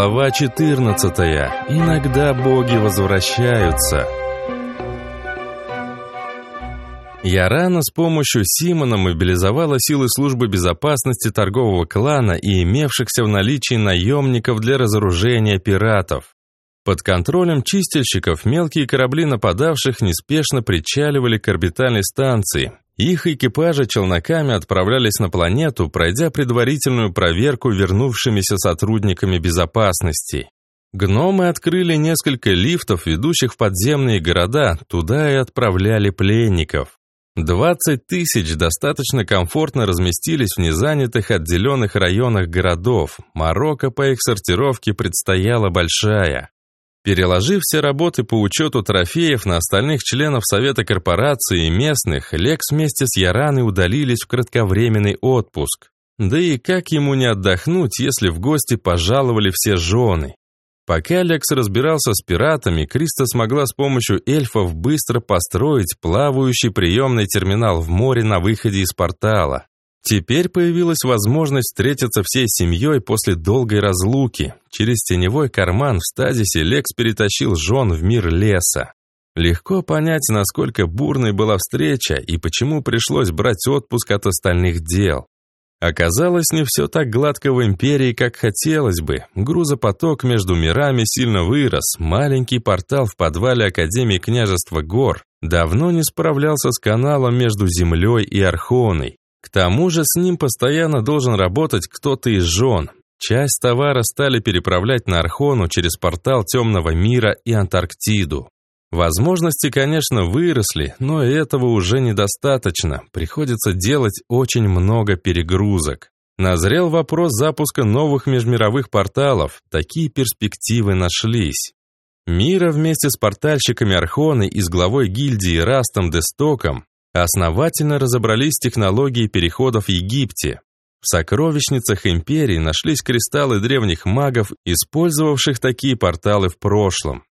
Глава 14. Иногда боги возвращаются. Я рано с помощью Симона мобилизовала силы службы безопасности торгового клана и имевшихся в наличии наемников для разоружения пиратов. Под контролем чистильщиков мелкие корабли нападавших неспешно причаливали к орбитальной станции, их экипажи челноками отправлялись на планету, пройдя предварительную проверку вернувшимися сотрудниками безопасности. Гномы открыли несколько лифтов, ведущих в подземные города, туда и отправляли пленников. 20 тысяч достаточно комфортно разместились в незанятых отделенных районах городов. Марокко по их сортировке предстояла большая. Переложив все работы по учету трофеев на остальных членов Совета корпорации и местных, Лекс вместе с Яраной удалились в кратковременный отпуск. Да и как ему не отдохнуть, если в гости пожаловали все жены? Пока Лекс разбирался с пиратами, Криста смогла с помощью эльфов быстро построить плавающий приемный терминал в море на выходе из портала. Теперь появилась возможность встретиться всей семьей после долгой разлуки. Через теневой карман в стазисе Лекс перетащил жен в мир леса. Легко понять, насколько бурной была встреча и почему пришлось брать отпуск от остальных дел. Оказалось, не все так гладко в Империи, как хотелось бы. Грузопоток между мирами сильно вырос. Маленький портал в подвале Академии княжества Гор давно не справлялся с каналом между Землей и Архоной. К тому же с ним постоянно должен работать кто-то из жен. Часть товара стали переправлять на Архону через портал Темного мира и Антарктиду. Возможности, конечно, выросли, но этого уже недостаточно. Приходится делать очень много перегрузок. Назрел вопрос запуска новых межмировых порталов. Такие перспективы нашлись. Мира вместе с портальщиками Архоны и с главой гильдии Растом Дестоком Основательно разобрались технологии переходов в Египте. В сокровищницах империи нашлись кристаллы древних магов, использовавших такие порталы в прошлом.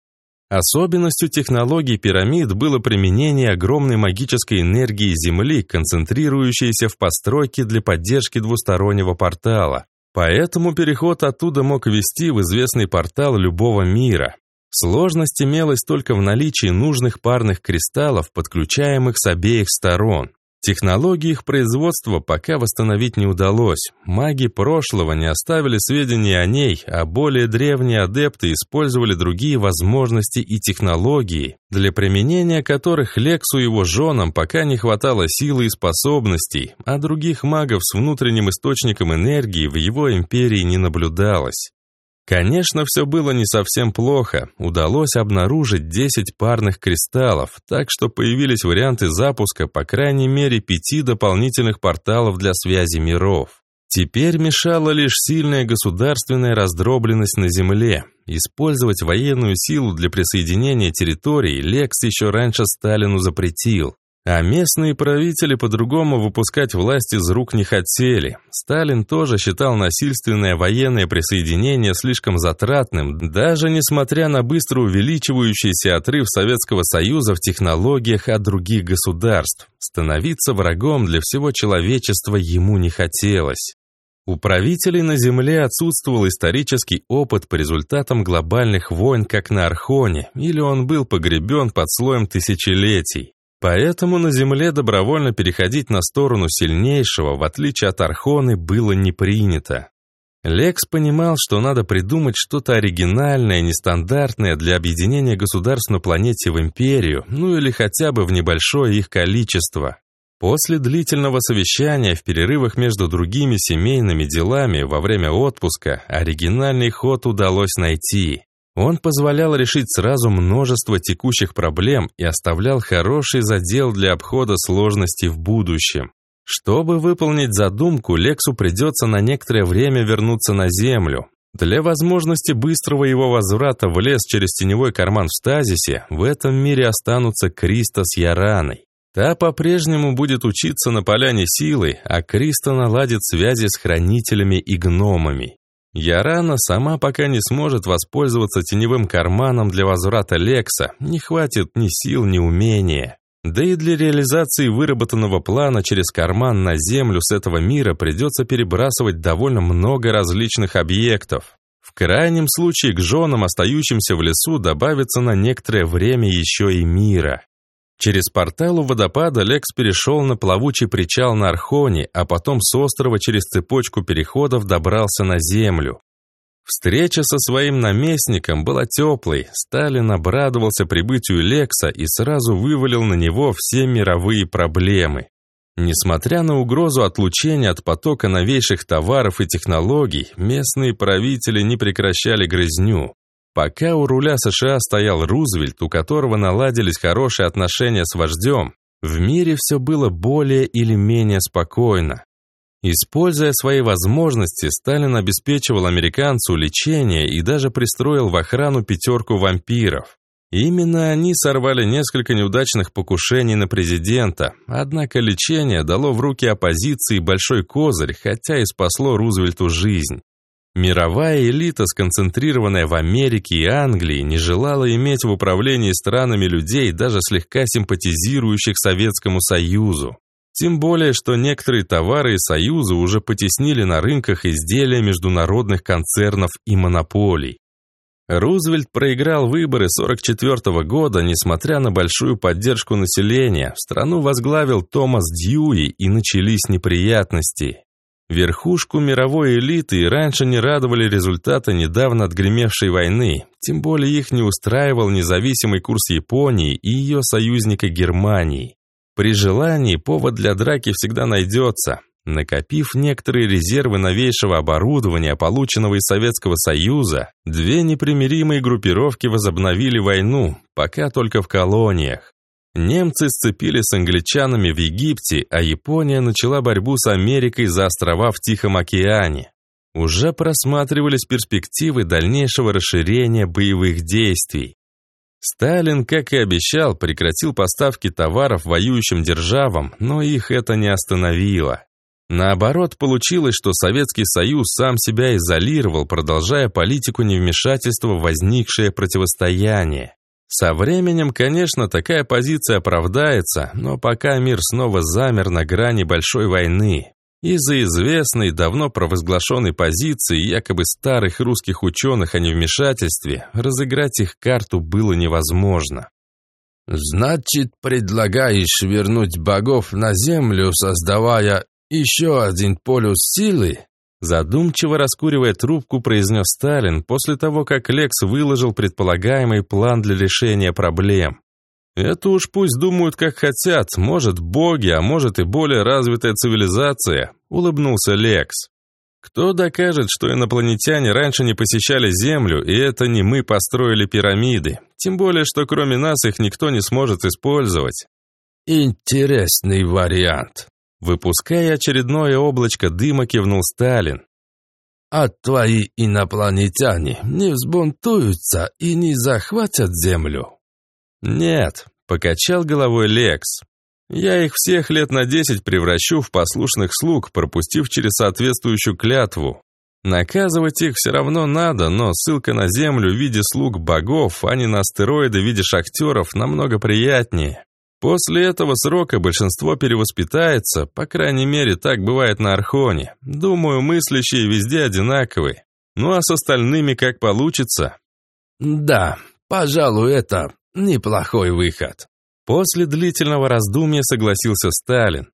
Особенностью технологий пирамид было применение огромной магической энергии Земли, концентрирующейся в постройке для поддержки двустороннего портала. Поэтому переход оттуда мог вести в известный портал любого мира. Сложность имелась только в наличии нужных парных кристаллов, подключаемых с обеих сторон. Технологии их производства пока восстановить не удалось. Маги прошлого не оставили сведений о ней, а более древние адепты использовали другие возможности и технологии, для применения которых Лексу и его женам пока не хватало силы и способностей, а других магов с внутренним источником энергии в его империи не наблюдалось. Конечно, все было не совсем плохо. Удалось обнаружить 10 парных кристаллов, так что появились варианты запуска по крайней мере пяти дополнительных порталов для связи миров. Теперь мешала лишь сильная государственная раздробленность на Земле. Использовать военную силу для присоединения территорий Лекс еще раньше Сталину запретил. А местные правители по-другому выпускать власть из рук не хотели. Сталин тоже считал насильственное военное присоединение слишком затратным, даже несмотря на быстро увеличивающийся отрыв Советского Союза в технологиях от других государств. Становиться врагом для всего человечества ему не хотелось. У правителей на Земле отсутствовал исторический опыт по результатам глобальных войн, как на Архоне, или он был погребен под слоем тысячелетий. Поэтому на Земле добровольно переходить на сторону сильнейшего, в отличие от Архоны, было не принято. Лекс понимал, что надо придумать что-то оригинальное, нестандартное для объединения государств на планете в империю, ну или хотя бы в небольшое их количество. После длительного совещания в перерывах между другими семейными делами во время отпуска оригинальный ход удалось найти. Он позволял решить сразу множество текущих проблем и оставлял хороший задел для обхода сложностей в будущем. Чтобы выполнить задумку, Лексу придется на некоторое время вернуться на Землю. Для возможности быстрого его возврата в лес через теневой карман в стазисе в этом мире останутся Криста с Яраной. Та по-прежнему будет учиться на поляне силы, а Криста наладит связи с хранителями и гномами. Ярана сама пока не сможет воспользоваться теневым карманом для возврата Лекса, не хватит ни сил, ни умения. Да и для реализации выработанного плана через карман на Землю с этого мира придется перебрасывать довольно много различных объектов. В крайнем случае к женам, остающимся в лесу, добавится на некоторое время еще и мира. Через портал у водопада Лекс перешел на плавучий причал на Архоне, а потом с острова через цепочку переходов добрался на землю. Встреча со своим наместником была теплой, Сталин обрадовался прибытию Лекса и сразу вывалил на него все мировые проблемы. Несмотря на угрозу отлучения от потока новейших товаров и технологий, местные правители не прекращали грызню. Пока у руля США стоял Рузвельт, у которого наладились хорошие отношения с вождем, в мире все было более или менее спокойно. Используя свои возможности, Сталин обеспечивал американцу лечение и даже пристроил в охрану пятерку вампиров. Именно они сорвали несколько неудачных покушений на президента, однако лечение дало в руки оппозиции большой козырь, хотя и спасло Рузвельту жизнь. Мировая элита, сконцентрированная в Америке и Англии, не желала иметь в управлении странами людей, даже слегка симпатизирующих Советскому Союзу. Тем более, что некоторые товары из Союза уже потеснили на рынках изделия международных концернов и монополий. Рузвельт проиграл выборы 44 года, несмотря на большую поддержку населения. В страну возглавил Томас Дьюи, и начались неприятности. Верхушку мировой элиты и раньше не радовали результаты недавно отгремевшей войны, тем более их не устраивал независимый курс Японии и ее союзника Германии. При желании повод для драки всегда найдется. Накопив некоторые резервы новейшего оборудования, полученного из Советского Союза, две непримиримые группировки возобновили войну, пока только в колониях. Немцы сцепили с англичанами в Египте, а Япония начала борьбу с Америкой за острова в Тихом океане. Уже просматривались перспективы дальнейшего расширения боевых действий. Сталин, как и обещал, прекратил поставки товаров воюющим державам, но их это не остановило. Наоборот, получилось, что Советский Союз сам себя изолировал, продолжая политику невмешательства в возникшее противостояние. Со временем, конечно, такая позиция оправдается, но пока мир снова замер на грани большой войны, из-за известной, давно провозглашенной позиции якобы старых русских ученых о невмешательстве, разыграть их карту было невозможно. «Значит, предлагаешь вернуть богов на землю, создавая еще один полюс силы?» Задумчиво раскуривая трубку, произнес Сталин после того, как Лекс выложил предполагаемый план для решения проблем. Это уж пусть думают как хотят, может боги, а может и более развитая цивилизация, улыбнулся Лекс. Кто докажет, что инопланетяне раньше не посещали Землю, и это не мы построили пирамиды? Тем более, что кроме нас их никто не сможет использовать. Интересный вариант. Выпуская очередное облачко дыма, кивнул Сталин. А твои инопланетяне не взбунтуются и не захватят Землю? «Нет», — покачал головой Лекс. «Я их всех лет на десять превращу в послушных слуг, пропустив через соответствующую клятву. Наказывать их все равно надо, но ссылка на Землю в виде слуг богов, а не на астероиды в виде шахтеров, намного приятнее. После этого срока большинство перевоспитается, по крайней мере, так бывает на Архоне. Думаю, мыслящие везде одинаковые. Ну а с остальными как получится». «Да, пожалуй, это Неплохой выход. После длительного раздумья согласился Сталин.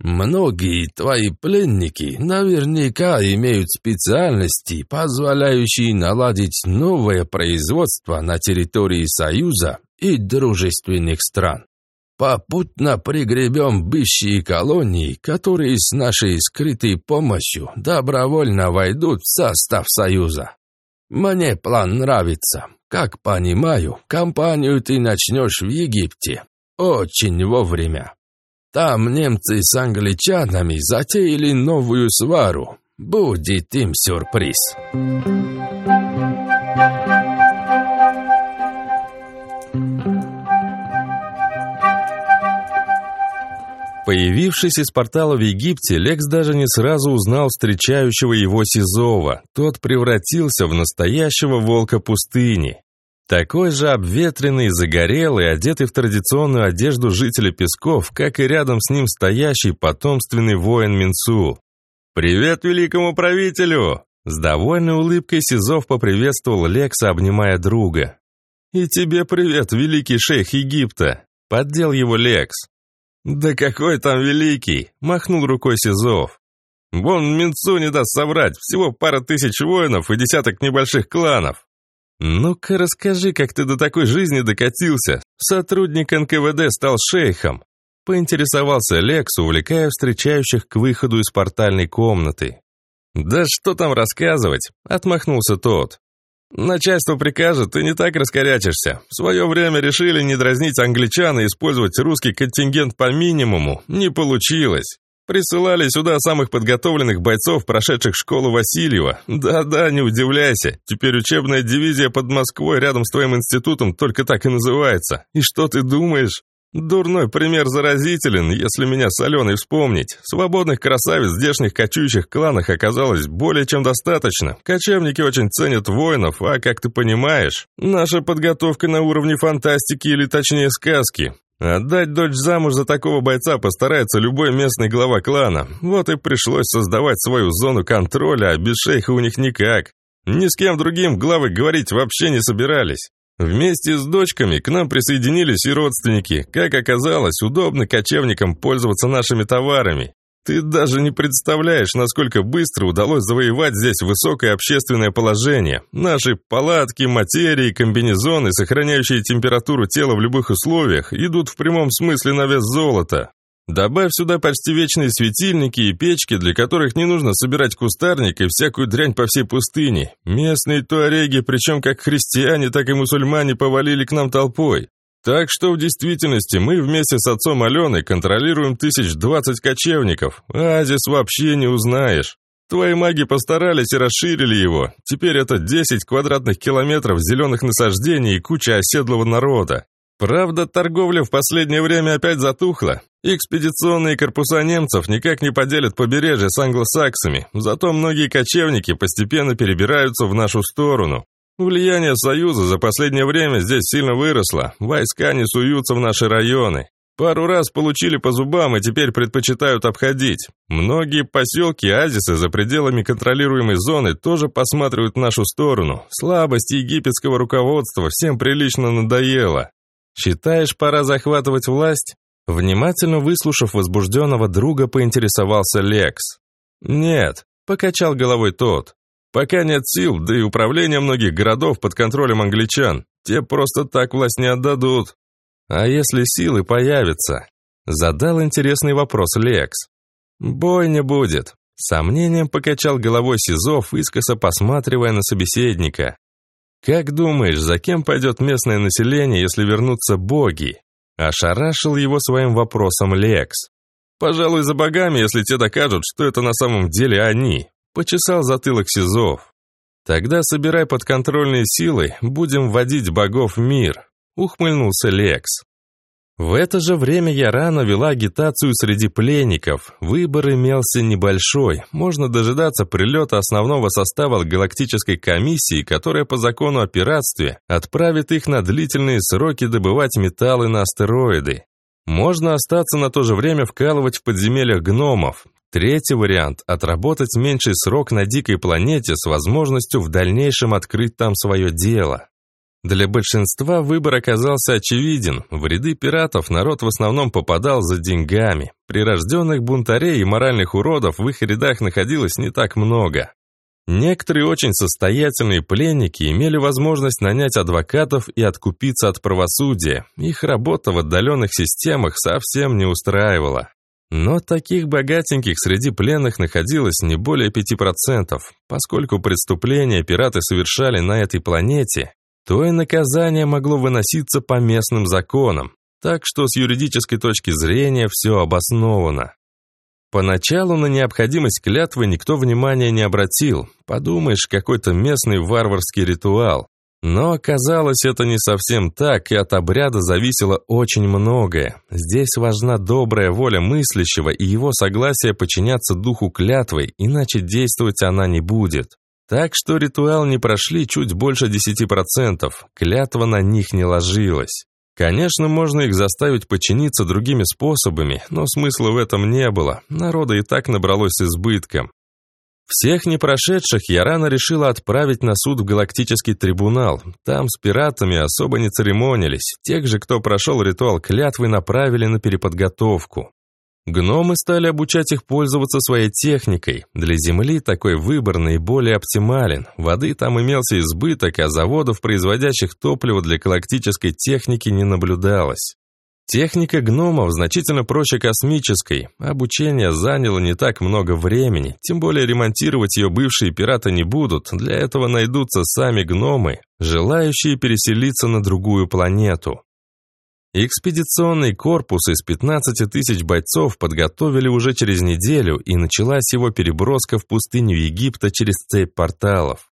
Многие твои пленники наверняка имеют специальности, позволяющие наладить новое производство на территории Союза и дружественных стран. Попутно пригребем бывшие колонии, которые с нашей скрытой помощью добровольно войдут в состав Союза. Мне план нравится. Как понимаю, кампанию ты начнешь в Египте. Очень вовремя. Там немцы с англичанами затеяли новую свару. Будет им сюрприз. Появившись из портала в Египте, Лекс даже не сразу узнал встречающего его Сизова. Тот превратился в настоящего волка пустыни. Такой же обветренный, загорелый, одетый в традиционную одежду жителя Песков, как и рядом с ним стоящий потомственный воин Минсу. «Привет великому правителю!» С довольной улыбкой Сизов поприветствовал Лекса, обнимая друга. «И тебе привет, великий шейх Египта!» — поддел его Лекс. «Да какой там великий!» — махнул рукой Сизов. «Вон Минцу не даст соврать, всего пара тысяч воинов и десяток небольших кланов. «Ну-ка расскажи, как ты до такой жизни докатился. Сотрудник НКВД стал шейхом». Поинтересовался Лекс, увлекая встречающих к выходу из портальной комнаты. «Да что там рассказывать?» — отмахнулся тот. «Начальство прикажет, ты не так раскорячишься. В свое время решили не дразнить англичан и использовать русский контингент по минимуму. Не получилось. Присылали сюда самых подготовленных бойцов, прошедших школу Васильева. Да-да, не удивляйся. Теперь учебная дивизия под Москвой рядом с твоим институтом только так и называется. И что ты думаешь? Дурной пример заразителен, если меня с Аленой вспомнить. Свободных красавиц в здешних кочующих кланах оказалось более чем достаточно. Кочевники очень ценят воинов, а, как ты понимаешь, наша подготовка на уровне фантастики или точнее сказки. Отдать дочь замуж за такого бойца постарается любой местный глава клана. Вот и пришлось создавать свою зону контроля, а без шейха у них никак. Ни с кем другим главы говорить вообще не собирались. Вместе с дочками к нам присоединились и родственники. Как оказалось, удобно кочевникам пользоваться нашими товарами. Ты даже не представляешь, насколько быстро удалось завоевать здесь высокое общественное положение. Наши палатки, материи, комбинезоны, сохраняющие температуру тела в любых условиях, идут в прямом смысле на вес золота. Добавь сюда почти вечные светильники и печки, для которых не нужно собирать кустарник и всякую дрянь по всей пустыне. Местные туареги, причем как христиане, так и мусульмане, повалили к нам толпой. Так что в действительности мы вместе с отцом Алены контролируем тысяч двадцать кочевников. Азис вообще не узнаешь. Твои маги постарались и расширили его. Теперь это 10 квадратных километров зеленых насаждений и куча оседлого народа. Правда, торговля в последнее время опять затухла. Экспедиционные корпуса немцев никак не поделят побережье с англосаксами, зато многие кочевники постепенно перебираются в нашу сторону. Влияние Союза за последнее время здесь сильно выросло, войска не суются в наши районы. Пару раз получили по зубам и теперь предпочитают обходить. Многие поселки Азисы за пределами контролируемой зоны тоже посматривают в нашу сторону. Слабость египетского руководства всем прилично надоела. Считаешь, пора захватывать власть? Внимательно выслушав возбужденного друга, поинтересовался Лекс. «Нет», — покачал головой тот. Пока нет сил, да и управление многих городов под контролем англичан. Те просто так власть не отдадут. А если силы появятся? Задал интересный вопрос Лекс. Бой не будет. Сомнением покачал головой Сизов, искоса посматривая на собеседника. «Как думаешь, за кем пойдет местное население, если вернутся боги?» Ошарашил его своим вопросом Лекс. «Пожалуй, за богами, если те докажут, что это на самом деле они. Почесал затылок Сизов. «Тогда собирай подконтрольные силы, будем вводить богов в мир», — ухмыльнулся Лекс. В это же время Ярана вела агитацию среди пленников. Выбор имелся небольшой. Можно дожидаться прилета основного состава галактической комиссии, которая по закону о пиратстве отправит их на длительные сроки добывать металлы на астероиды. Можно остаться на то же время вкалывать в подземельях гномов. Третий вариант – отработать меньший срок на дикой планете с возможностью в дальнейшем открыть там свое дело. Для большинства выбор оказался очевиден. В ряды пиратов народ в основном попадал за деньгами. Прирожденных бунтарей и моральных уродов в их рядах находилось не так много. Некоторые очень состоятельные пленники имели возможность нанять адвокатов и откупиться от правосудия. Их работа в отдаленных системах совсем не устраивала. Но таких богатеньких среди пленных находилось не более 5%. Поскольку преступления пираты совершали на этой планете, то и наказание могло выноситься по местным законам. Так что с юридической точки зрения все обосновано. Поначалу на необходимость клятвы никто внимания не обратил. Подумаешь, какой-то местный варварский ритуал. Но оказалось, это не совсем так, и от обряда зависело очень многое. Здесь важна добрая воля мыслящего и его согласие подчиняться духу клятвы, иначе действовать она не будет. Так что ритуал не прошли чуть больше 10%, клятва на них не ложилась. Конечно, можно их заставить подчиниться другими способами, но смысла в этом не было, народа и так набралось с избытком. Всех непрошедших Ярана решила отправить на суд в Галактический трибунал. Там с пиратами особо не церемонились. Тех же, кто прошел ритуал клятвы, направили на переподготовку. Гномы стали обучать их пользоваться своей техникой. Для Земли такой выбор наиболее оптимален. Воды там имелся избыток, а заводов, производящих топливо для галактической техники, не наблюдалось. Техника гномов значительно проще космической. Обучение заняло не так много времени, тем более ремонтировать ее бывшие пираты не будут. Для этого найдутся сами гномы, желающие переселиться на другую планету. Экспедиционный корпус из 15 тысяч бойцов подготовили уже через неделю, и началась его переброска в пустыню Египта через цепь порталов.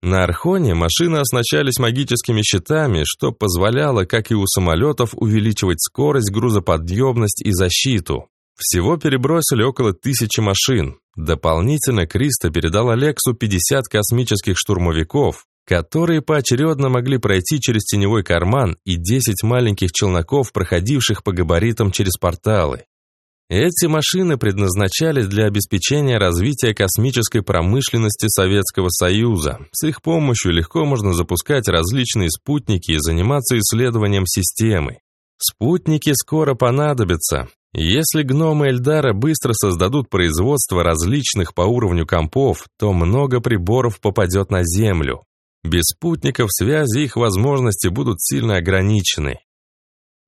На Архоне машины оснащались магическими щитами, что позволяло, как и у самолетов, увеличивать скорость, грузоподъемность и защиту. Всего перебросили около тысячи машин. Дополнительно Криста передал Алексу 50 космических штурмовиков, которые поочередно могли пройти через теневой карман и 10 маленьких челноков, проходивших по габаритам через порталы. Эти машины предназначались для обеспечения развития космической промышленности Советского Союза. С их помощью легко можно запускать различные спутники и заниматься исследованием системы. Спутники скоро понадобятся. Если гномы Эльдара быстро создадут производство различных по уровню компов, то много приборов попадет на Землю. Без спутников связи их возможности будут сильно ограничены.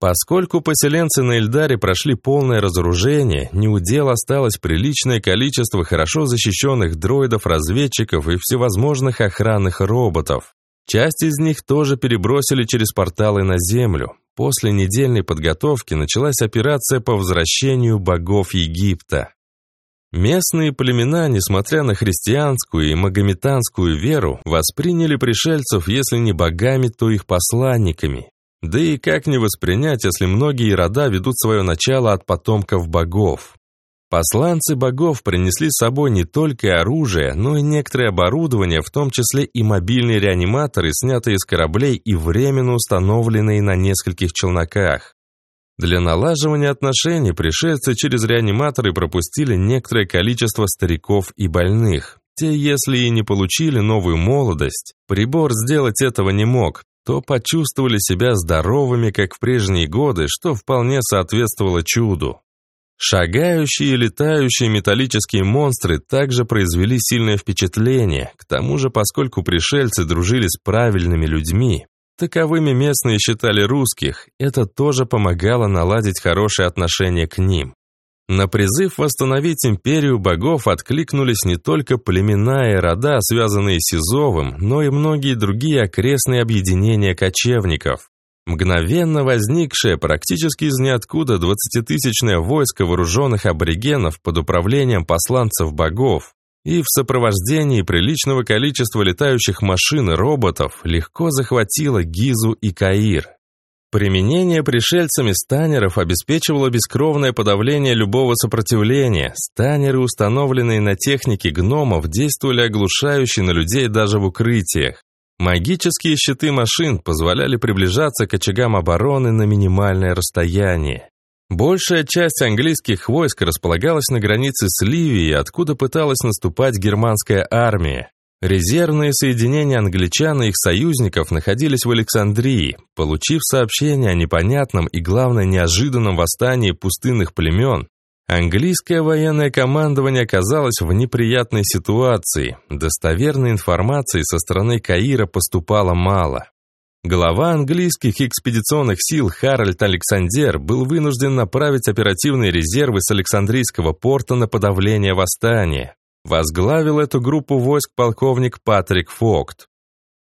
Поскольку поселенцы на Эльдаре прошли полное разоружение, неудел осталось приличное количество хорошо защищенных дроидов-разведчиков и всевозможных охранных роботов. Часть из них тоже перебросили через порталы на Землю. После недельной подготовки началась операция по возвращению богов Египта. Местные племена, несмотря на христианскую и магометанскую веру, восприняли пришельцев, если не богами, то их посланниками. Да и как не воспринять, если многие рода ведут свое начало от потомков богов? Посланцы богов принесли с собой не только оружие, но и некоторое оборудование, в том числе и мобильные реаниматоры, снятые с кораблей и временно установленные на нескольких челноках. Для налаживания отношений пришельцы через реаниматоры пропустили некоторое количество стариков и больных. Те, если и не получили новую молодость, прибор сделать этого не мог, то почувствовали себя здоровыми, как в прежние годы, что вполне соответствовало чуду. Шагающие и летающие металлические монстры также произвели сильное впечатление, к тому же поскольку пришельцы дружили с правильными людьми, Таковыми местные считали русских, это тоже помогало наладить хорошие отношения к ним. На призыв восстановить империю богов откликнулись не только племена и рода, связанные с Сизовым, но и многие другие окрестные объединения кочевников. Мгновенно возникшее практически из ниоткуда двадцатитысячное войско вооруженных аборигенов под управлением посланцев богов и в сопровождении приличного количества летающих машин и роботов легко захватила Гизу и Каир. Применение пришельцами станеров обеспечивало бескровное подавление любого сопротивления. Станеры, установленные на технике гномов, действовали оглушающе на людей даже в укрытиях. Магические щиты машин позволяли приближаться к очагам обороны на минимальное расстояние. Большая часть английских войск располагалась на границе с Ливией, откуда пыталась наступать германская армия. Резервные соединения англичан и их союзников находились в Александрии. Получив сообщение о непонятном и, главное, неожиданном восстании пустынных племен, английское военное командование оказалось в неприятной ситуации. Достоверной информации со стороны Каира поступало мало. Глава английских экспедиционных сил Харальд Александер был вынужден направить оперативные резервы с Александрийского порта на подавление восстания. Возглавил эту группу войск полковник Патрик Фокт.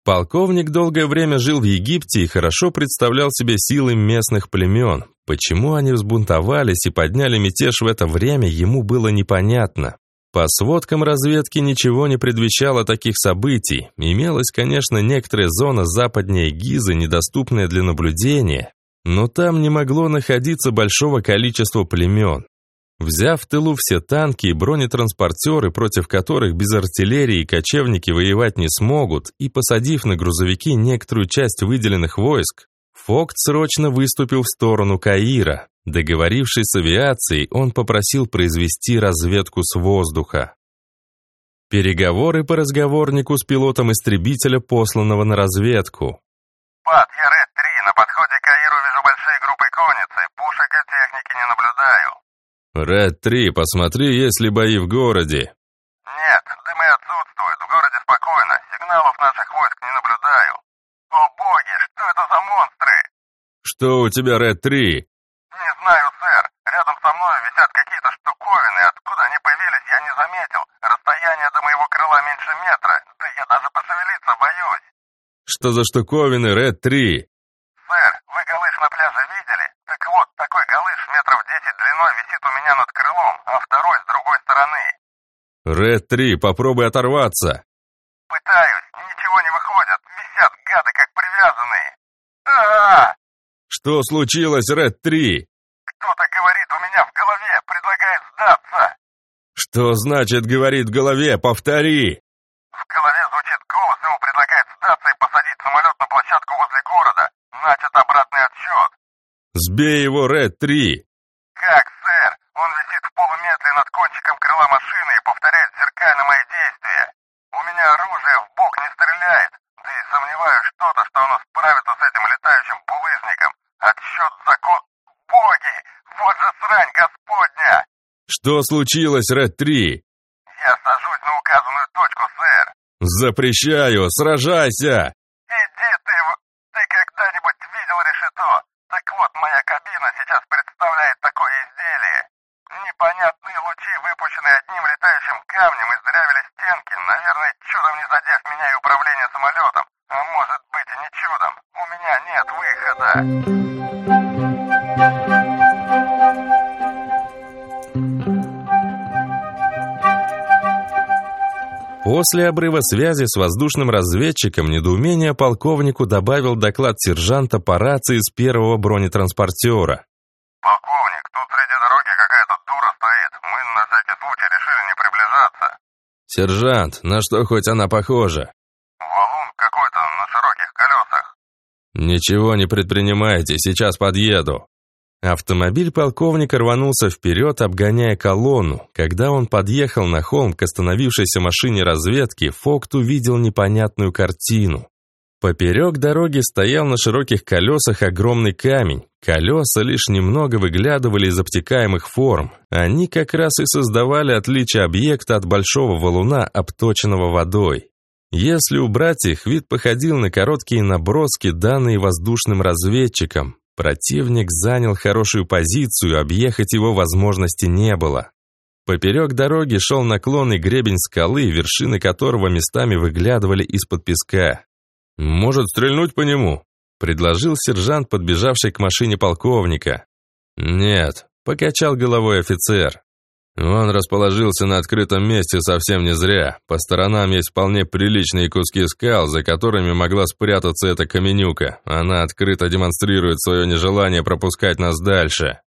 Полковник долгое время жил в Египте и хорошо представлял себе силы местных племен. Почему они взбунтовались и подняли мятеж в это время, ему было непонятно. По сводкам разведки ничего не предвещало таких событий. Имелась, конечно, некоторая зона западнее Гизы, недоступная для наблюдения, но там не могло находиться большого количества племен. Взяв в тылу все танки и бронетранспортеры, против которых без артиллерии кочевники воевать не смогут, и посадив на грузовики некоторую часть выделенных войск, Фокт срочно выступил в сторону Каира. Договорившись с авиацией, он попросил произвести разведку с воздуха. Переговоры по разговорнику с пилотом истребителя, посланного на разведку. «Пат, я Ред-3, на подходе к Аиру вижу большие группы конницы, пушек и техники не наблюдаю». «Ред-3, посмотри, есть ли бои в городе». «Нет, дымы отсутствуют, в городе спокойно, сигналов наших войск не наблюдаю». «О боги, что это за монстры?» «Что у тебя, Ред-3?» «Не знаю, сэр. Рядом со мной висят какие-то штуковины. Откуда они появились, я не заметил. Расстояние до моего крыла меньше метра. Да я даже пошевелиться боюсь». «Что за штуковины, Ред-3?» «Сэр, вы галыш на пляже видели? Так вот, такой галыш метров десять длиной висит у меня над крылом, а второй с другой стороны». «Ред-3, попробуй оторваться!» «Пытаюсь, ничего не выходит. Висят гады, как привязанные». а, -а, -а Что случилось, Ред-3? Кто-то говорит у меня в голове, предлагает сдаться. Что значит говорит в голове? Повтори. В голове звучит голос, ему предлагает сдаться и посадить самолет на площадку возле города. Начат обратный отсчет. Сбей его, Ред-3. Как, сэр? Он висит в полуметре над кончиком крыла машины и повторяет зеркально мои действия. У меня оружие в бок не стреляет. Да и сомневаюсь что-то, что оно справится с этим летающим булыжником. Отсчет закон... Боги! Вот же срань господня! Что случилось, Ред-3? Я сажусь на указанную точку, сэр. Запрещаю, сражайся! Иди ты в... Ты когда-нибудь видел решето? Так вот, моя кабина сейчас представляет такое изделие. Непонятные лучи, выпущенные одним летающим камнем, издырявили стенки, наверное, чудом не задев меня и управление самолетом. А может быть и не чудом. У меня нет выхода. После обрыва связи с воздушным разведчиком недоумение полковнику добавил доклад сержанта по рации с первого бронетранспортера. Полковник, тут среди дороги какая-то дура стоит. Мы на всякий случай решили не приближаться. «Сержант, на что хоть она похожа?» Валун какой-то на широких колесах. «Ничего не предпринимайте, сейчас подъеду». Автомобиль полковника рванулся вперед, обгоняя колонну. Когда он подъехал на холм к остановившейся машине разведки, Фокт увидел непонятную картину. Поперек дороги стоял на широких колесах огромный камень. Колеса лишь немного выглядывали из обтекаемых форм. Они как раз и создавали отличие объекта от большого валуна, обточенного водой. Если убрать их, вид походил на короткие наброски, данные воздушным разведчикам. Противник занял хорошую позицию, объехать его возможности не было. Поперек дороги шел наклонный гребень скалы, вершины которого местами выглядывали из-под песка. «Может, стрельнуть по нему?» – предложил сержант, подбежавший к машине полковника. «Нет», – покачал головой офицер. Он расположился на открытом месте совсем не зря. По сторонам есть вполне приличные куски скал, за которыми могла спрятаться эта каменюка. Она открыто демонстрирует свое нежелание пропускать нас дальше.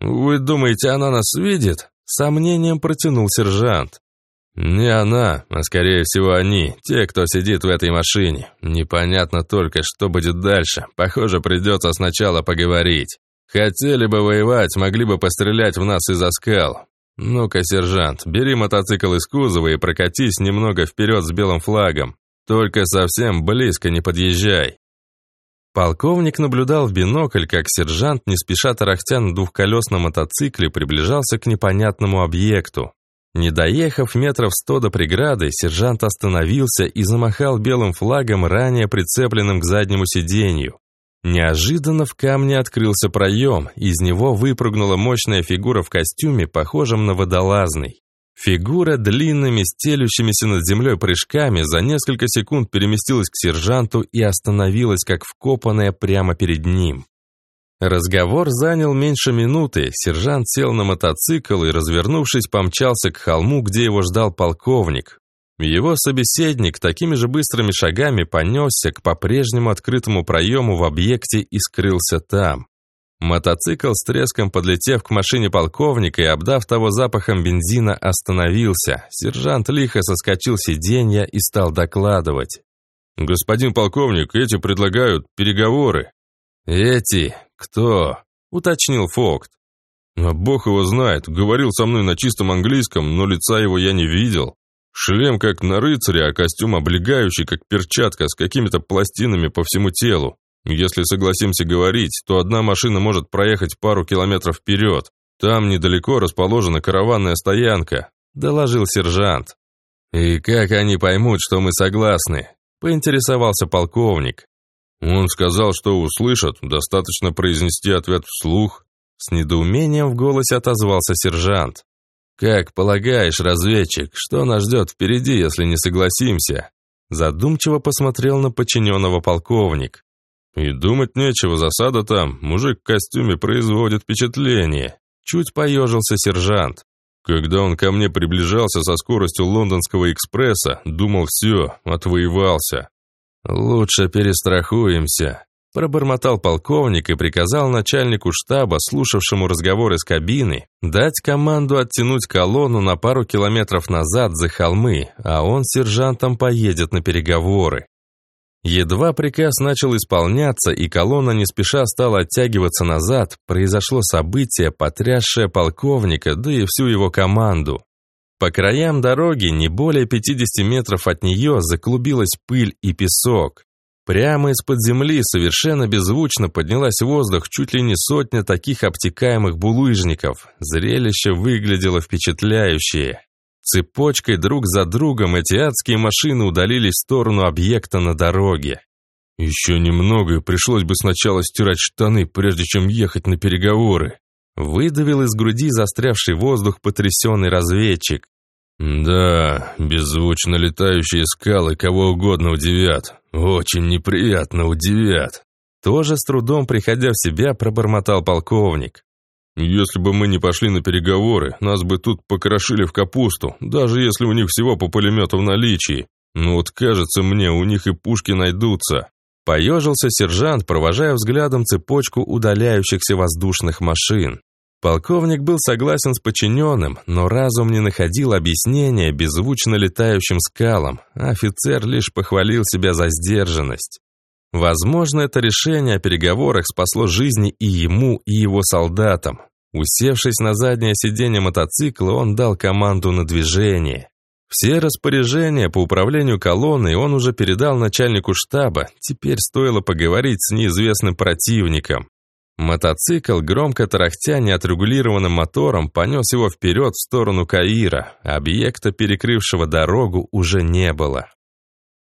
«Вы думаете, она нас видит?» Сомнением протянул сержант. «Не она, а скорее всего они, те, кто сидит в этой машине. Непонятно только, что будет дальше. Похоже, придется сначала поговорить. Хотели бы воевать, могли бы пострелять в нас из-за скал. «Ну-ка, сержант, бери мотоцикл из кузова и прокатись немного вперед с белым флагом. Только совсем близко не подъезжай». Полковник наблюдал в бинокль, как сержант, не спеша тарахтя на двухколесном мотоцикле, приближался к непонятному объекту. Не доехав метров сто до преграды, сержант остановился и замахал белым флагом, ранее прицепленным к заднему сиденью. Неожиданно в камне открылся проем, из него выпрыгнула мощная фигура в костюме, похожем на водолазный. Фигура длинными, стелющимися над землей прыжками за несколько секунд переместилась к сержанту и остановилась, как вкопанная прямо перед ним. Разговор занял меньше минуты, сержант сел на мотоцикл и, развернувшись, помчался к холму, где его ждал полковник. Его собеседник такими же быстрыми шагами понесся к по-прежнему открытому проему в объекте и скрылся там. Мотоцикл с треском подлетев к машине полковника и обдав того запахом бензина, остановился. Сержант лихо соскочил с сиденья и стал докладывать. «Господин полковник, эти предлагают переговоры». «Эти? Кто?» — уточнил Фокт. «А «Бог его знает. Говорил со мной на чистом английском, но лица его я не видел». Шлем как на рыцаре, а костюм облегающий, как перчатка, с какими-то пластинами по всему телу. Если согласимся говорить, то одна машина может проехать пару километров вперед. Там недалеко расположена караванная стоянка», – доложил сержант. «И как они поймут, что мы согласны?» – поинтересовался полковник. Он сказал, что услышат, достаточно произнести ответ вслух. С недоумением в голосе отозвался сержант. «Как полагаешь, разведчик, что нас ждет впереди, если не согласимся?» Задумчиво посмотрел на подчиненного полковник. «И думать нечего, засада там. Мужик в костюме производит впечатление». Чуть поежился сержант. Когда он ко мне приближался со скоростью лондонского экспресса, думал, все, отвоевался. «Лучше перестрахуемся», – пробормотал полковник и приказал начальнику штаба, слушавшему разговор из кабины, дать команду оттянуть колонну на пару километров назад за холмы, а он с сержантом поедет на переговоры. Едва приказ начал исполняться и колонна не спеша стала оттягиваться назад, произошло событие, потрясшее полковника, да и всю его команду. По краям дороги, не более 50 метров от нее, заклубилась пыль и песок. Прямо из-под земли совершенно беззвучно поднялась в воздух чуть ли не сотня таких обтекаемых булыжников. Зрелище выглядело впечатляющее. Цепочкой друг за другом эти адские машины удалились в сторону объекта на дороге. Еще немного, и пришлось бы сначала стирать штаны, прежде чем ехать на переговоры. Выдавил из груди застрявший воздух потрясенный разведчик. Да, беззвучно летающие скалы кого угодно удивят. Очень неприятно удивят. Тоже с трудом приходя в себя, пробормотал полковник. Если бы мы не пошли на переговоры, нас бы тут покрошили в капусту, даже если у них всего по пулемету в наличии. Ну вот кажется мне, у них и пушки найдутся. Поежился сержант, провожая взглядом цепочку удаляющихся воздушных машин. Полковник был согласен с подчиненным, но разум не находил объяснения беззвучно летающим скалам, а офицер лишь похвалил себя за сдержанность. Возможно, это решение о переговорах спасло жизни и ему, и его солдатам. Усевшись на заднее сиденье мотоцикла, он дал команду на движение. Все распоряжения по управлению колонной он уже передал начальнику штаба, теперь стоило поговорить с неизвестным противником. Мотоцикл, громко тарахтя неотрегулированным мотором, понес его вперед в сторону Каира. Объекта, перекрывшего дорогу, уже не было.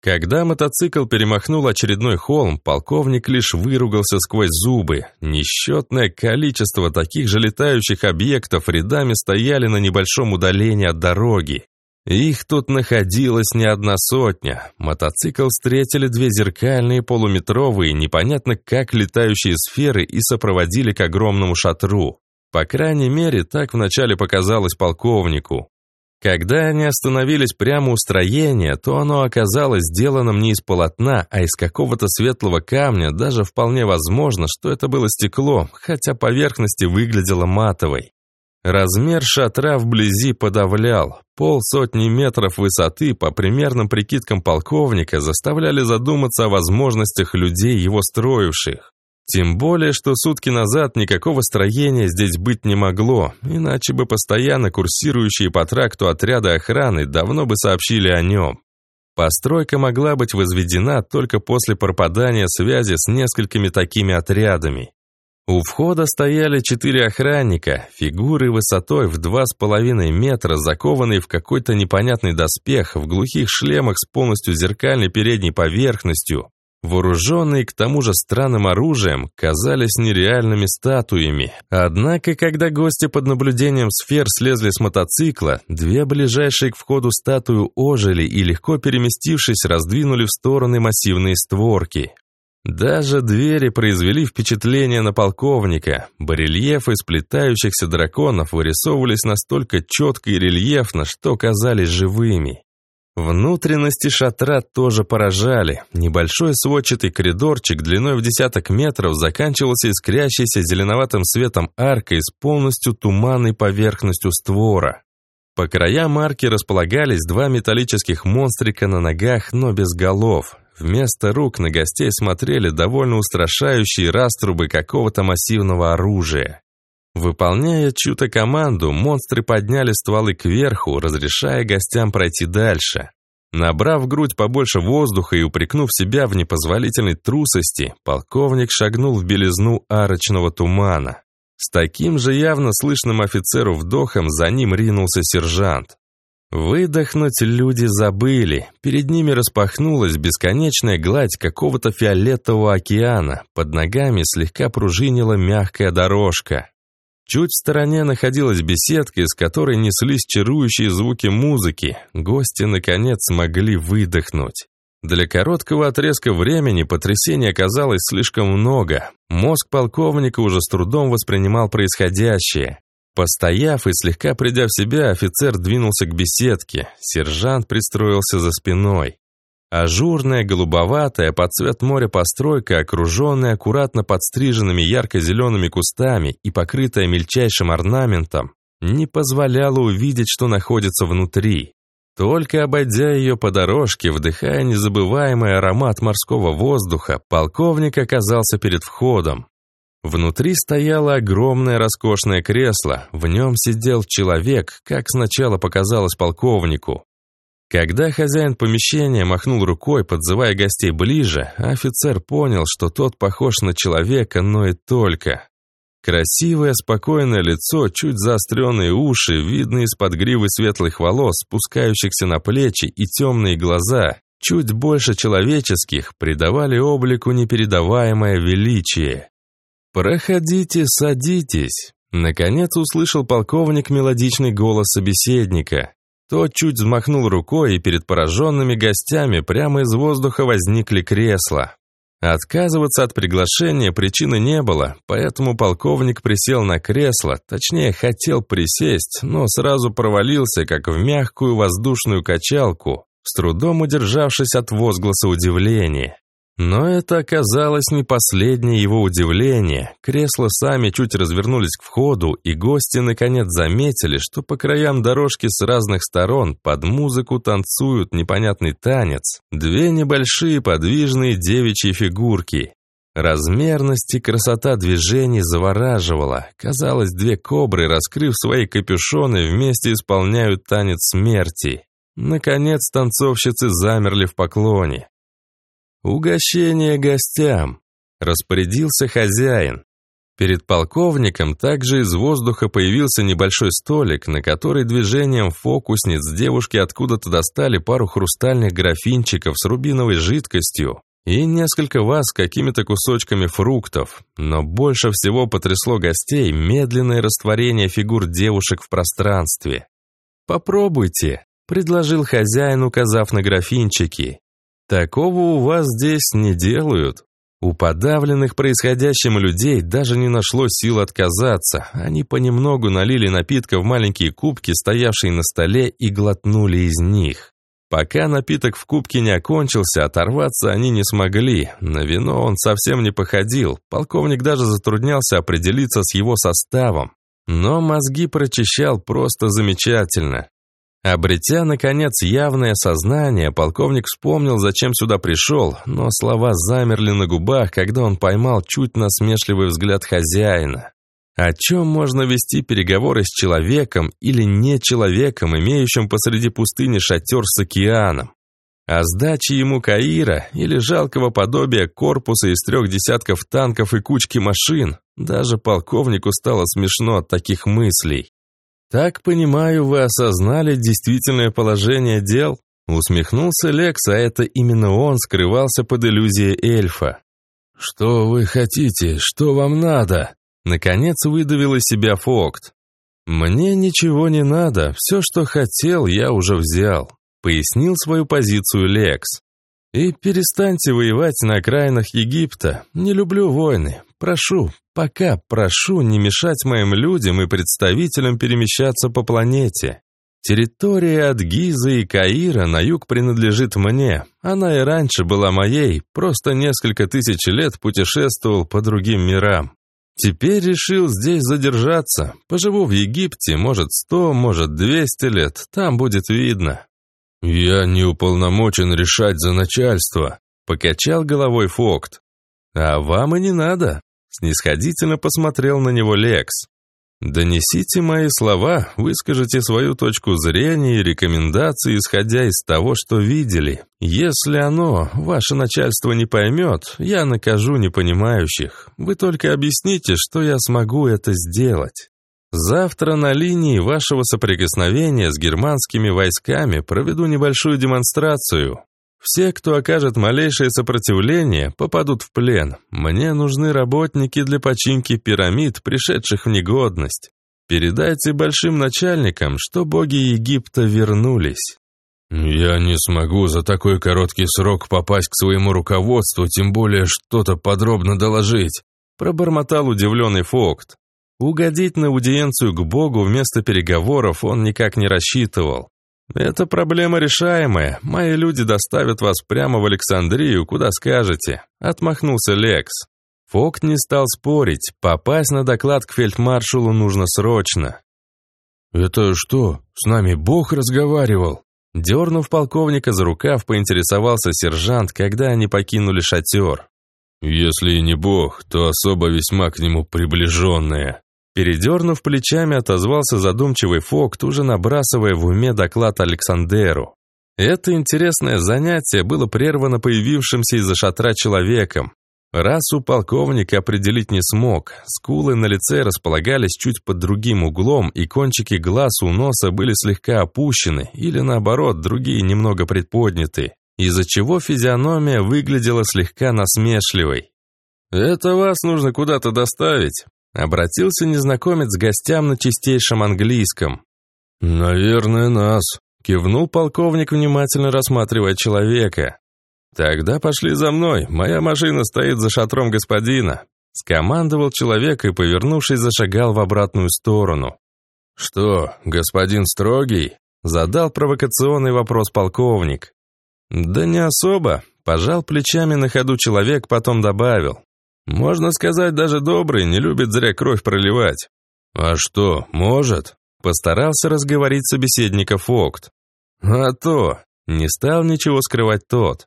Когда мотоцикл перемахнул очередной холм, полковник лишь выругался сквозь зубы. Несчетное количество таких же летающих объектов рядами стояли на небольшом удалении от дороги. Их тут находилось не одна сотня. Мотоцикл встретили две зеркальные полуметровые, непонятно как летающие сферы и сопроводили к огромному шатру. По крайней мере, так вначале показалось полковнику. Когда они остановились прямо у строения, то оно оказалось сделанным не из полотна, а из какого-то светлого камня, даже вполне возможно, что это было стекло, хотя поверхность выглядела матовой. Размер шатра вблизи подавлял. Полсотни метров высоты, по примерным прикидкам полковника, заставляли задуматься о возможностях людей, его строивших. Тем более, что сутки назад никакого строения здесь быть не могло, иначе бы постоянно курсирующие по тракту отряды охраны давно бы сообщили о нем. Постройка могла быть возведена только после пропадания связи с несколькими такими отрядами. У входа стояли четыре охранника, фигуры высотой в два с половиной метра, закованные в какой-то непонятный доспех, в глухих шлемах с полностью зеркальной передней поверхностью, вооруженные к тому же странным оружием, казались нереальными статуями. Однако, когда гости под наблюдением сфер слезли с мотоцикла, две ближайшие к входу статую ожили и, легко переместившись, раздвинули в стороны массивные створки. Даже двери произвели впечатление на полковника. Барельефы сплетающихся драконов вырисовывались настолько четко и рельефно, что казались живыми. Внутренности шатра тоже поражали. Небольшой сводчатый коридорчик длиной в десяток метров заканчивался искрящейся зеленоватым светом аркой с полностью туманной поверхностью створа. По краям арки располагались два металлических монстрика на ногах, но без голов. Вместо рук на гостей смотрели довольно устрашающие раструбы какого-то массивного оружия. Выполняя чью-то команду, монстры подняли стволы кверху, разрешая гостям пройти дальше. Набрав грудь побольше воздуха и упрекнув себя в непозволительной трусости, полковник шагнул в белизну арочного тумана. С таким же явно слышным офицеру вдохом за ним ринулся сержант. Выдохнуть люди забыли. Перед ними распахнулась бесконечная гладь какого-то фиолетового океана. Под ногами слегка пружинила мягкая дорожка. Чуть в стороне находилась беседка, из которой неслись чарующие звуки музыки. Гости, наконец, смогли выдохнуть. Для короткого отрезка времени потрясений оказалось слишком много. Мозг полковника уже с трудом воспринимал происходящее. Постояв и слегка придя в себя, офицер двинулся к беседке. Сержант пристроился за спиной. Ажурная, голубоватая, под цвет моря постройка, окруженная аккуратно подстриженными ярко-зелеными кустами и покрытая мельчайшим орнаментом, не позволяла увидеть, что находится внутри. Только обойдя ее по дорожке, вдыхая незабываемый аромат морского воздуха, полковник оказался перед входом. Внутри стояло огромное роскошное кресло, в нем сидел человек, как сначала показалось полковнику. Когда хозяин помещения махнул рукой, подзывая гостей ближе, офицер понял, что тот похож на человека, но и только. Красивое, спокойное лицо, чуть заостренные уши, видны из-под гривы светлых волос, спускающихся на плечи, и темные глаза, чуть больше человеческих, придавали облику непередаваемое величие. «Проходите, садитесь», — наконец услышал полковник мелодичный голос собеседника. Тот чуть взмахнул рукой, и перед пораженными гостями прямо из воздуха возникли кресла. Отказываться от приглашения причины не было, поэтому полковник присел на кресло, точнее, хотел присесть, но сразу провалился, как в мягкую воздушную качалку, с трудом удержавшись от возгласа удивления. Но это оказалось не последнее его удивление. Кресла сами чуть развернулись к входу, и гости наконец заметили, что по краям дорожки с разных сторон под музыку танцуют непонятный танец. Две небольшие подвижные девичьи фигурки. Размерность и красота движений завораживала. Казалось, две кобры, раскрыв свои капюшоны, вместе исполняют танец смерти. Наконец танцовщицы замерли в поклоне. «Угощение гостям!» – распорядился хозяин. Перед полковником также из воздуха появился небольшой столик, на который движением фокусниц девушки откуда-то достали пару хрустальных графинчиков с рубиновой жидкостью и несколько ваз с какими-то кусочками фруктов. Но больше всего потрясло гостей медленное растворение фигур девушек в пространстве. «Попробуйте», – предложил хозяин, указав на графинчики. Такого у вас здесь не делают. У подавленных происходящим людей даже не нашло сил отказаться. Они понемногу налили напитка в маленькие кубки, стоявшие на столе, и глотнули из них. Пока напиток в кубке не окончился, оторваться они не смогли. На вино он совсем не походил. Полковник даже затруднялся определиться с его составом. Но мозги прочищал просто замечательно. Обретя, наконец, явное сознание, полковник вспомнил, зачем сюда пришел, но слова замерли на губах, когда он поймал чуть насмешливый взгляд хозяина. О чем можно вести переговоры с человеком или не человеком, имеющим посреди пустыни шатер с океаном? О сдаче ему Каира или жалкого подобия корпуса из трех десятков танков и кучки машин? Даже полковнику стало смешно от таких мыслей. «Так, понимаю, вы осознали действительное положение дел?» Усмехнулся Лекс, а это именно он скрывался под иллюзией эльфа. «Что вы хотите? Что вам надо?» Наконец выдавил из себя Фокт. «Мне ничего не надо, все, что хотел, я уже взял», пояснил свою позицию Лекс. «И перестаньте воевать на окраинах Египта. Не люблю войны. Прошу, пока прошу не мешать моим людям и представителям перемещаться по планете. Территория от Гизы и Каира на юг принадлежит мне. Она и раньше была моей, просто несколько тысяч лет путешествовал по другим мирам. Теперь решил здесь задержаться. Поживу в Египте, может, сто, может, двести лет, там будет видно. Я не уполномочен решать за начальство, покачал головой Фокт. А вам и не надо. Снисходительно посмотрел на него Лекс. Донесите мои слова, выскажите свою точку зрения и рекомендации, исходя из того, что видели. Если оно, ваше начальство не поймет, я накажу непонимающих. Вы только объясните, что я смогу это сделать. Завтра на линии вашего соприкосновения с германскими войсками проведу небольшую демонстрацию. Все, кто окажет малейшее сопротивление, попадут в плен. Мне нужны работники для починки пирамид, пришедших в негодность. Передайте большим начальникам, что боги Египта вернулись. Я не смогу за такой короткий срок попасть к своему руководству, тем более что-то подробно доложить, пробормотал удивленный Фокт. Угодить на аудиенцию к богу вместо переговоров он никак не рассчитывал. «Это проблема решаемая. Мои люди доставят вас прямо в Александрию, куда скажете», — отмахнулся Лекс. Фокт не стал спорить, попасть на доклад к фельдмаршалу нужно срочно. «Это что, с нами Бог разговаривал?» Дернув полковника за рукав, поинтересовался сержант, когда они покинули шатер. «Если и не Бог, то особо весьма к нему приближенная», Передернув плечами, отозвался задумчивый Фокт, уже набрасывая в уме доклад Александеру. Это интересное занятие было прервано появившимся из-за шатра человеком. Расу полковника определить не смог. Скулы на лице располагались чуть под другим углом, и кончики глаз у носа были слегка опущены, или наоборот, другие немного предподняты, из-за чего физиономия выглядела слегка насмешливой. «Это вас нужно куда-то доставить», Обратился незнакомец к гостям на чистейшем английском. «Наверное, нас», — кивнул полковник, внимательно рассматривая человека. «Тогда пошли за мной, моя машина стоит за шатром господина», — скомандовал человек и, повернувшись, зашагал в обратную сторону. «Что, господин строгий?» — задал провокационный вопрос полковник. «Да не особо», — пожал плечами на ходу человек, потом добавил. Можно сказать, даже добрый не любит зря кровь проливать. А что, может? Постарался разговорить собеседника Фокт. А то, не стал ничего скрывать тот.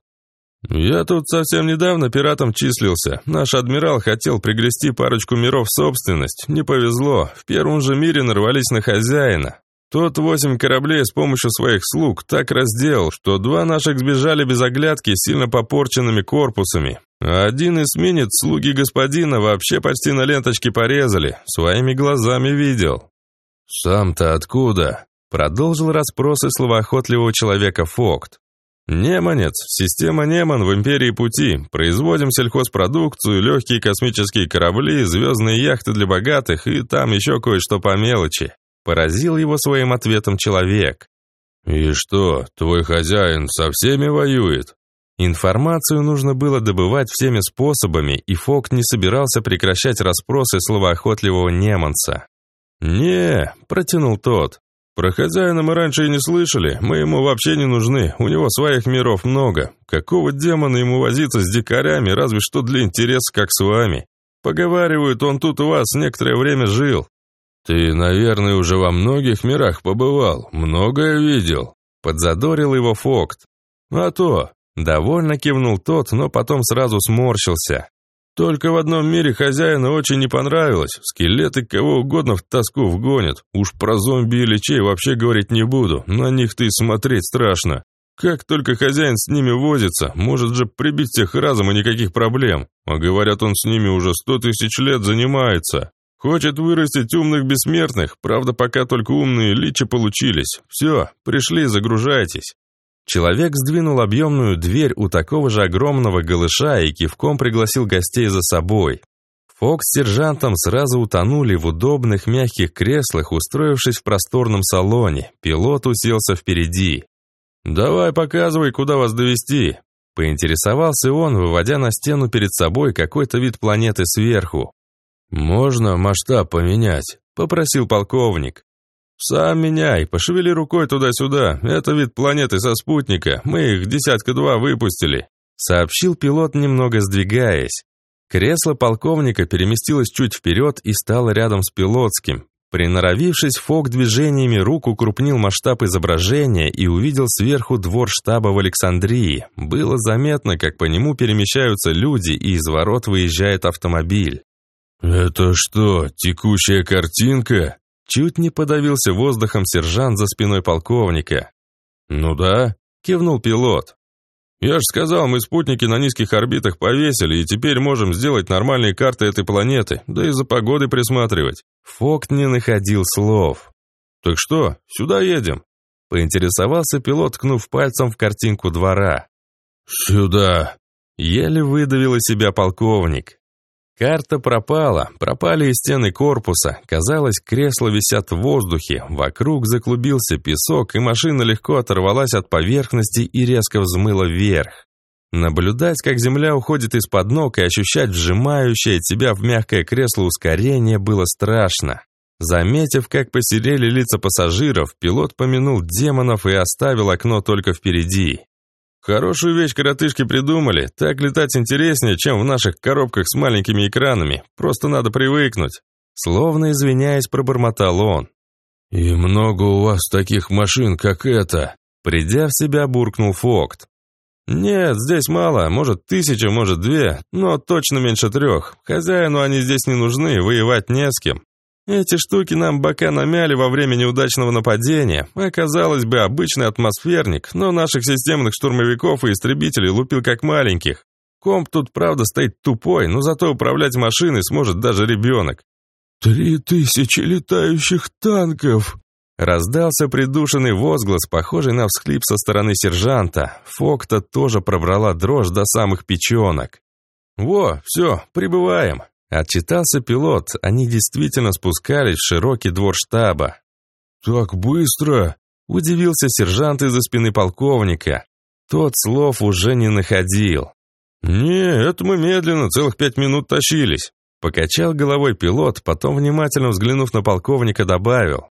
Я тут совсем недавно пиратом числился. Наш адмирал хотел пригласти парочку миров в собственность. Не повезло, в первом же мире нарвались на хозяина. Тот восемь кораблей с помощью своих слуг так разделал, что два наших сбежали без оглядки сильно попорченными корпусами. А один эсминец слуги господина вообще почти на ленточке порезали, своими глазами видел. «Сам-то откуда?» — продолжил расспросы словоохотливого человека Фокт. «Неманец, система Неман в Империи Пути. Производим сельхозпродукцию, легкие космические корабли, звездные яхты для богатых и там еще кое-что по мелочи. Поразил его своим ответом человек. «И что, твой хозяин со всеми воюет?» Информацию нужно было добывать всеми способами, и Фок не собирался прекращать расспросы словоохотливого неманца. «Не», — протянул тот, — «про хозяина мы раньше и не слышали, мы ему вообще не нужны, у него своих миров много. Какого демона ему возиться с дикарями, разве что для интереса, как с вами? Поговаривают, он тут у вас некоторое время жил. «Ты, наверное, уже во многих мирах побывал, многое видел», — подзадорил его Фокт. «А то», — довольно кивнул тот, но потом сразу сморщился. «Только в одном мире хозяину очень не понравилось. Скелеты кого угодно в тоску вгонят. Уж про зомби и личей вообще говорить не буду, на них ты смотреть страшно. Как только хозяин с ними возится, может же прибить всех разом и никаких проблем. А говорят, он с ними уже сто тысяч лет занимается. Хочет вырастить умных бессмертных, правда, пока только умные личи получились. Все, пришли, загружайтесь». Человек сдвинул объемную дверь у такого же огромного голыша и кивком пригласил гостей за собой. Фокс с сержантом сразу утонули в удобных мягких креслах, устроившись в просторном салоне. Пилот уселся впереди. «Давай показывай, куда вас довести. Поинтересовался он, выводя на стену перед собой какой-то вид планеты сверху. «Можно масштаб поменять?» — попросил полковник. «Сам меняй, пошевели рукой туда-сюда. Это вид планеты со спутника. Мы их десятка-два выпустили», — сообщил пилот, немного сдвигаясь. Кресло полковника переместилось чуть вперед и стало рядом с пилотским. Приноровившись, Фок движениями рук укрупнил масштаб изображения и увидел сверху двор штаба в Александрии. Было заметно, как по нему перемещаются люди и из ворот выезжает автомобиль. «Это что, текущая картинка?» Чуть не подавился воздухом сержант за спиной полковника. «Ну да», — кивнул пилот. «Я же сказал, мы спутники на низких орбитах повесили, и теперь можем сделать нормальные карты этой планеты, да и за погодой присматривать». Фокт не находил слов. «Так что, сюда едем?» Поинтересовался пилот, ткнув пальцем в картинку двора. «Сюда!» Еле выдавил из себя полковник. Карта пропала, пропали и стены корпуса. Казалось, кресла висят в воздухе, вокруг заклубился песок, и машина легко оторвалась от поверхности и резко взмыла вверх. Наблюдать, как земля уходит из-под ног и ощущать вжимающее тебя в мягкое кресло ускорение было страшно. Заметив, как посерели лица пассажиров, пилот помянул демонов и оставил окно только впереди. Хорошую вещь коротышки придумали. Так летать интереснее, чем в наших коробках с маленькими экранами. Просто надо привыкнуть. Словно извиняясь, пробормотал он. «И много у вас таких машин, как эта?» Придя в себя, буркнул Фокт. «Нет, здесь мало, может тысяча, может две, но точно меньше трех. Хозяину они здесь не нужны, воевать не с кем. Эти штуки нам бока намяли во время неудачного нападения. Оказалось бы, обычный атмосферник, но наших системных штурмовиков и истребителей лупил как маленьких. Комп тут, правда, стоит тупой, но зато управлять машиной сможет даже ребенок. «Три тысячи летающих танков!» Раздался придушенный возглас, похожий на всхлип со стороны сержанта. Фокта тоже пробрала дрожь до самых печенок. «Во, все, прибываем!» Отчитался пилот, они действительно спускались в широкий двор штаба. «Так быстро!» – удивился сержант из-за спины полковника. Тот слов уже не находил. «Не, это мы медленно, целых пять минут тащились», – покачал головой пилот, потом, внимательно взглянув на полковника, добавил.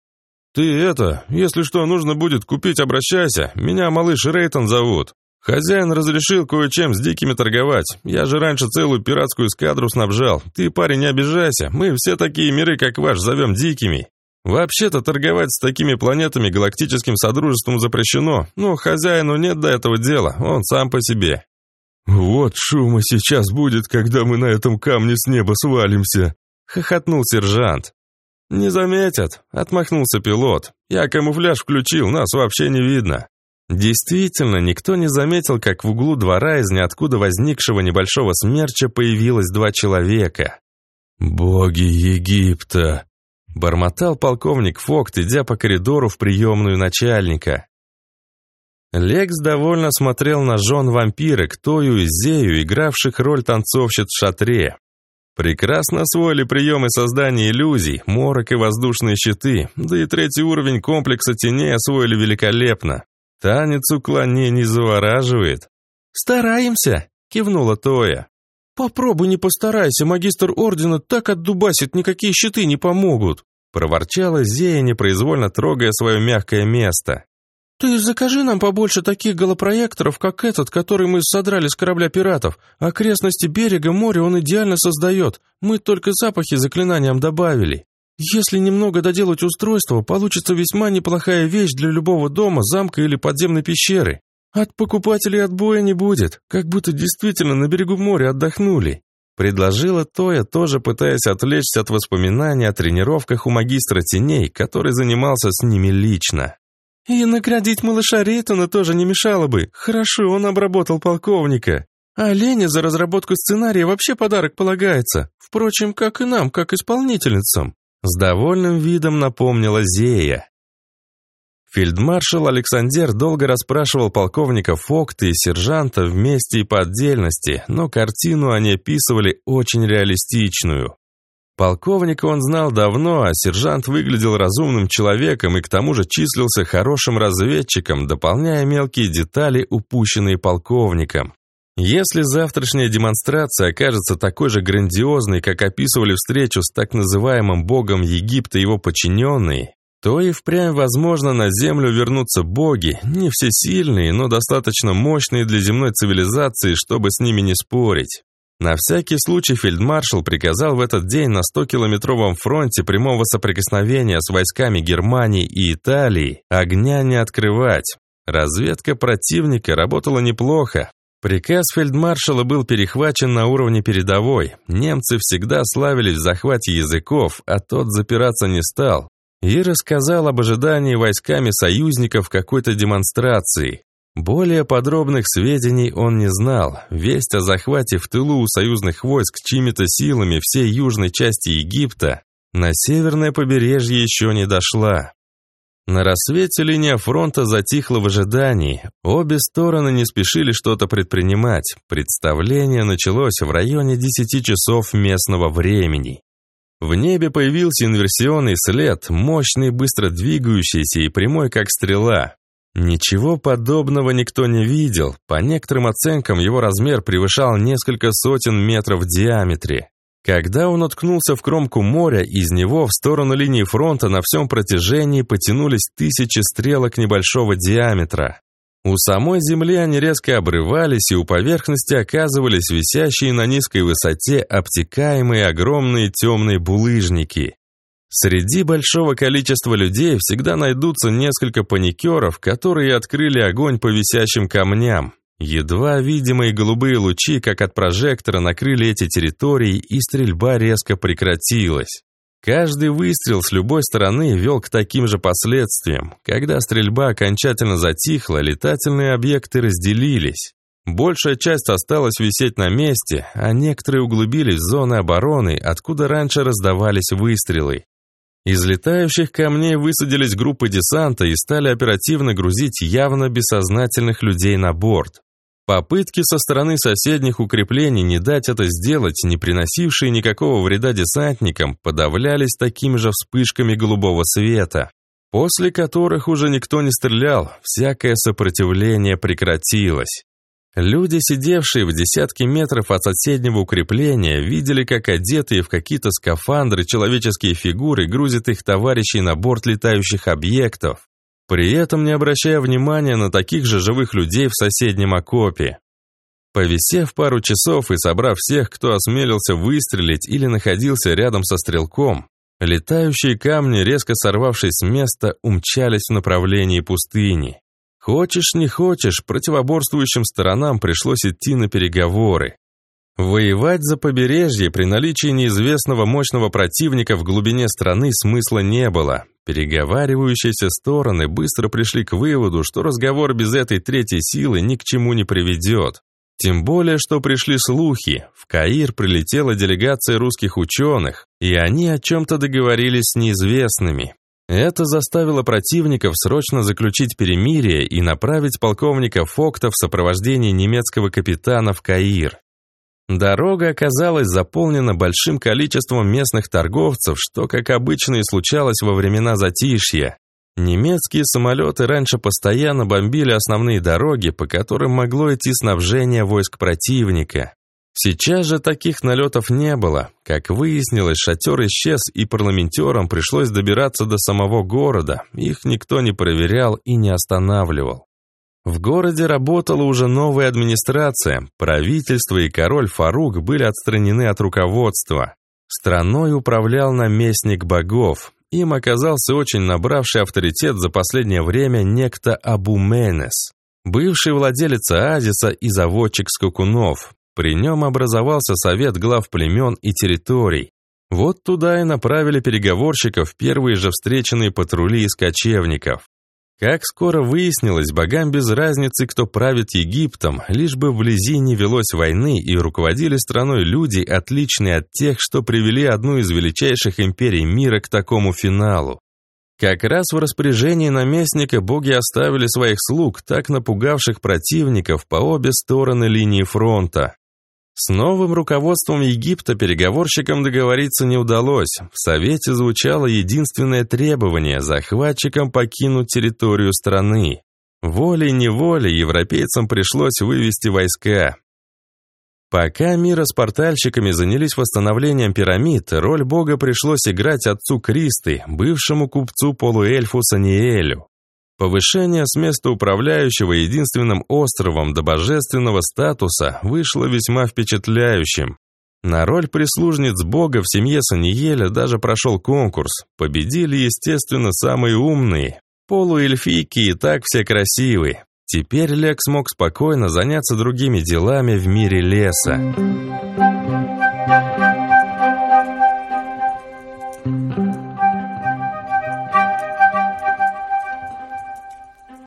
«Ты это, если что нужно будет купить, обращайся, меня малыш Рейтон зовут». Хозяин разрешил кое-чем с дикими торговать. Я же раньше целую пиратскую эскадру снабжал. Ты, парень, не обижайся. Мы все такие миры, как ваш, зовем дикими. Вообще-то торговать с такими планетами галактическим содружеством запрещено, но хозяину нет до этого дела, он сам по себе. «Вот шума сейчас будет, когда мы на этом камне с неба свалимся», — хохотнул сержант. «Не заметят», — отмахнулся пилот. «Я камуфляж включил, нас вообще не видно». Действительно, никто не заметил, как в углу двора из ниоткуда возникшего небольшого смерча появилось два человека. «Боги Египта!» – бормотал полковник Фокт, идя по коридору в приемную начальника. Лекс довольно смотрел на жен вампирок, Тою и Зею, игравших роль танцовщиц в шатре. Прекрасно освоили приемы создания иллюзий, морок и воздушные щиты, да и третий уровень комплекса теней освоили великолепно. Танец уклонений завораживает. «Стараемся», — кивнула Тоя. «Попробуй не постарайся, магистр ордена так отдубасит, никакие щиты не помогут», — проворчала Зея, непроизвольно трогая свое мягкое место. «Ты закажи нам побольше таких голопроекторов, как этот, который мы содрали с корабля пиратов. Окрестности берега, моря он идеально создает. Мы только запахи заклинаниям добавили». Если немного доделать устройство, получится весьма неплохая вещь для любого дома, замка или подземной пещеры. От покупателей отбоя не будет, как будто действительно на берегу моря отдохнули. Предложила Тоя, тоже пытаясь отвлечься от воспоминаний о тренировках у магистра теней, который занимался с ними лично. «И наградить малыша Рейтона тоже не мешало бы. Хорошо, он обработал полковника. А Лене за разработку сценария вообще подарок полагается. Впрочем, как и нам, как исполнительницам. С довольным видом напомнила Зея. Фельдмаршал Александр долго расспрашивал полковника Фокта и сержанта вместе и по отдельности, но картину они описывали очень реалистичную. Полковника он знал давно, а сержант выглядел разумным человеком и к тому же числился хорошим разведчиком, дополняя мелкие детали, упущенные полковником. Если завтрашняя демонстрация окажется такой же грандиозной, как описывали встречу с так называемым богом Египта и его подчиненные, то и впрямь возможно на Землю вернутся боги, не всесильные, но достаточно мощные для земной цивилизации, чтобы с ними не спорить. На всякий случай фельдмаршал приказал в этот день на 100-километровом фронте прямого соприкосновения с войсками Германии и Италии огня не открывать. Разведка противника работала неплохо, Приказ фельдмаршала был перехвачен на уровне передовой. Немцы всегда славились в захвате языков, а тот запираться не стал. И рассказал об ожидании войсками союзников какой-то демонстрации. Более подробных сведений он не знал. Весть о захвате в тылу у союзных войск чьими-то силами всей южной части Египта на северное побережье еще не дошла. На рассвете линия фронта затихла в ожидании. Обе стороны не спешили что-то предпринимать. Представление началось в районе 10 часов местного времени. В небе появился инверсионный след, мощный, быстро двигающийся и прямой, как стрела. Ничего подобного никто не видел. По некоторым оценкам его размер превышал несколько сотен метров в диаметре. Когда он уткнулся в кромку моря, из него в сторону линии фронта на всем протяжении потянулись тысячи стрелок небольшого диаметра. У самой земли они резко обрывались, и у поверхности оказывались висящие на низкой высоте обтекаемые огромные темные булыжники. Среди большого количества людей всегда найдутся несколько паникеров, которые открыли огонь по висящим камням. Едва видимые голубые лучи, как от прожектора, накрыли эти территории, и стрельба резко прекратилась. Каждый выстрел с любой стороны вел к таким же последствиям. Когда стрельба окончательно затихла, летательные объекты разделились. Большая часть осталась висеть на месте, а некоторые углубились в зоны обороны, откуда раньше раздавались выстрелы. Из летающих камней высадились группы десанта и стали оперативно грузить явно бессознательных людей на борт. Попытки со стороны соседних укреплений не дать это сделать, не приносившие никакого вреда десантникам, подавлялись такими же вспышками голубого света, после которых уже никто не стрелял, всякое сопротивление прекратилось. Люди, сидевшие в десятки метров от соседнего укрепления, видели, как одетые в какие-то скафандры человеческие фигуры грузят их товарищей на борт летающих объектов при этом не обращая внимания на таких же живых людей в соседнем окопе. Повисев пару часов и собрав всех, кто осмелился выстрелить или находился рядом со стрелком, летающие камни, резко сорвавшись с места, умчались в направлении пустыни. Хочешь, не хочешь, противоборствующим сторонам пришлось идти на переговоры. Воевать за побережье при наличии неизвестного мощного противника в глубине страны смысла не было. Переговаривающиеся стороны быстро пришли к выводу, что разговор без этой третьей силы ни к чему не приведет. Тем более, что пришли слухи. В Каир прилетела делегация русских ученых, и они о чем-то договорились с неизвестными. Это заставило противников срочно заключить перемирие и направить полковника Фокта в сопровождении немецкого капитана в Каир. Дорога оказалась заполнена большим количеством местных торговцев, что, как обычно и случалось во времена затишья. Немецкие самолеты раньше постоянно бомбили основные дороги, по которым могло идти снабжение войск противника. Сейчас же таких налетов не было. Как выяснилось, шатер исчез, и парламентерам пришлось добираться до самого города. Их никто не проверял и не останавливал. В городе работала уже новая администрация, правительство и король Фарук были отстранены от руководства. Страной управлял наместник богов. Им оказался очень набравший авторитет за последнее время некто Абу Менес, бывший владелец оазиса и заводчик скакунов. При нем образовался совет глав племен и территорий. Вот туда и направили переговорщиков первые же встреченные патрули из кочевников. Как скоро выяснилось, богам без разницы, кто правит Египтом, лишь бы вблизи не велось войны и руководили страной люди, отличные от тех, что привели одну из величайших империй мира к такому финалу. Как раз в распоряжении наместника боги оставили своих слуг, так напугавших противников по обе стороны линии фронта. С новым руководством Египта переговорщикам договориться не удалось. В Совете звучало единственное требование – захватчикам покинуть территорию страны. Волей-неволей европейцам пришлось вывести войска. Пока мира с портальщиками занялись восстановлением пирамид, роль бога пришлось играть отцу Кристы, бывшему купцу-полуэльфу Саниэлю. Повышение с места управляющего единственным островом до божественного статуса вышло весьма впечатляющим. На роль прислужниц бога в семье Саниеля даже прошел конкурс. Победили, естественно, самые умные. Полуэльфийки и так все красивые. Теперь Лекс мог спокойно заняться другими делами в мире леса.